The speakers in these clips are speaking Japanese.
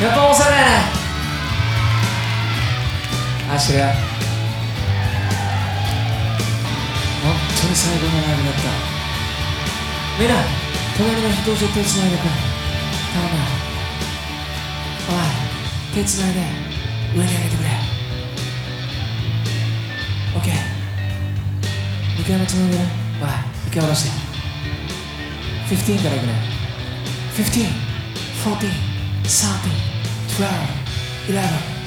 やっぱ大阪やね足が本当に最後のライブだった。みんな隣の人と手つないでくれ頼む。おい手つないで上に上げてくれ。OK 2回目つないでおい一回下ろして。15からいくね。15 14 13 12 11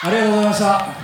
ありがとうございました。